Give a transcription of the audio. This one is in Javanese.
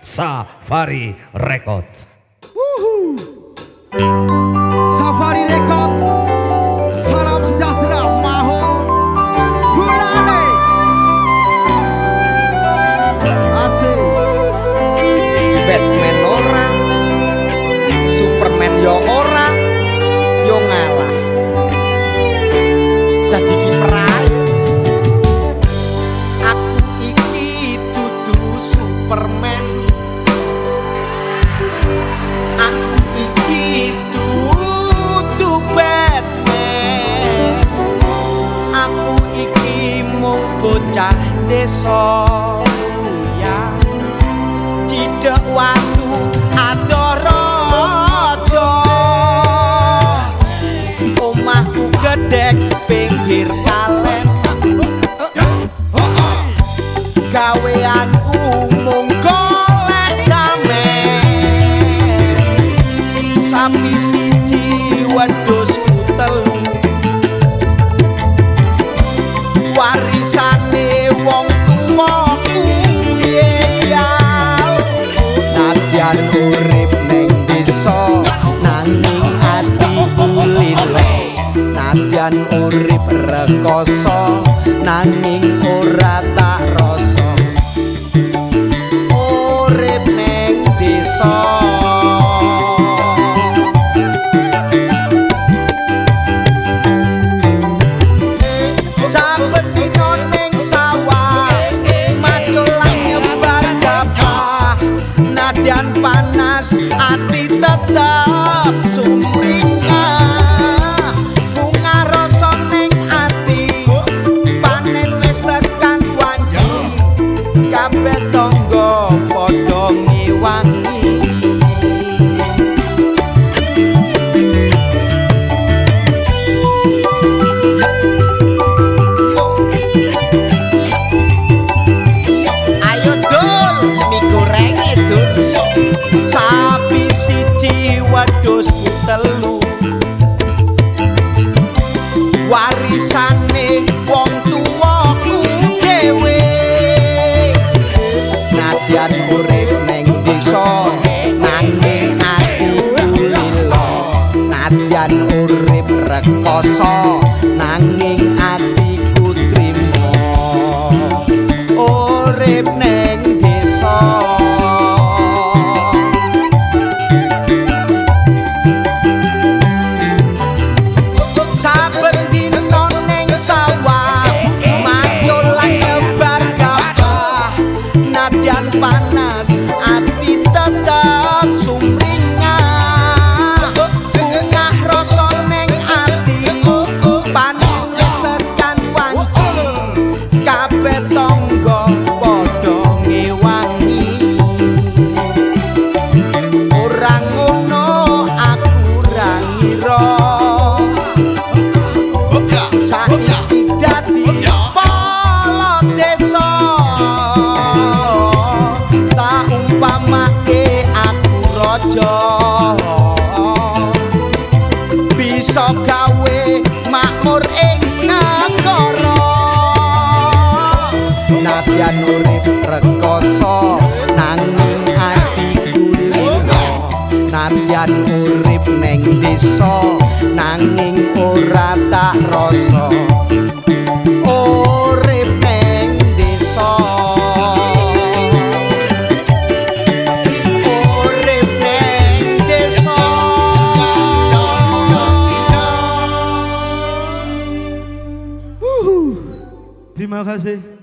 Safari Record. Woohoo! desa ya tidak wae urip ning desa nanging ati lilo najan urip rekoso Nanging love, so pretty. kuasa nanging ati ora ngono aku ra ngira. Saiki dadi polo desa. Tak umpamake aku raja. Bisa gawe makmur ing negara Nadia Nurit rekoso. lan urip neng desa nanging ora tak rasa. Terima kasih.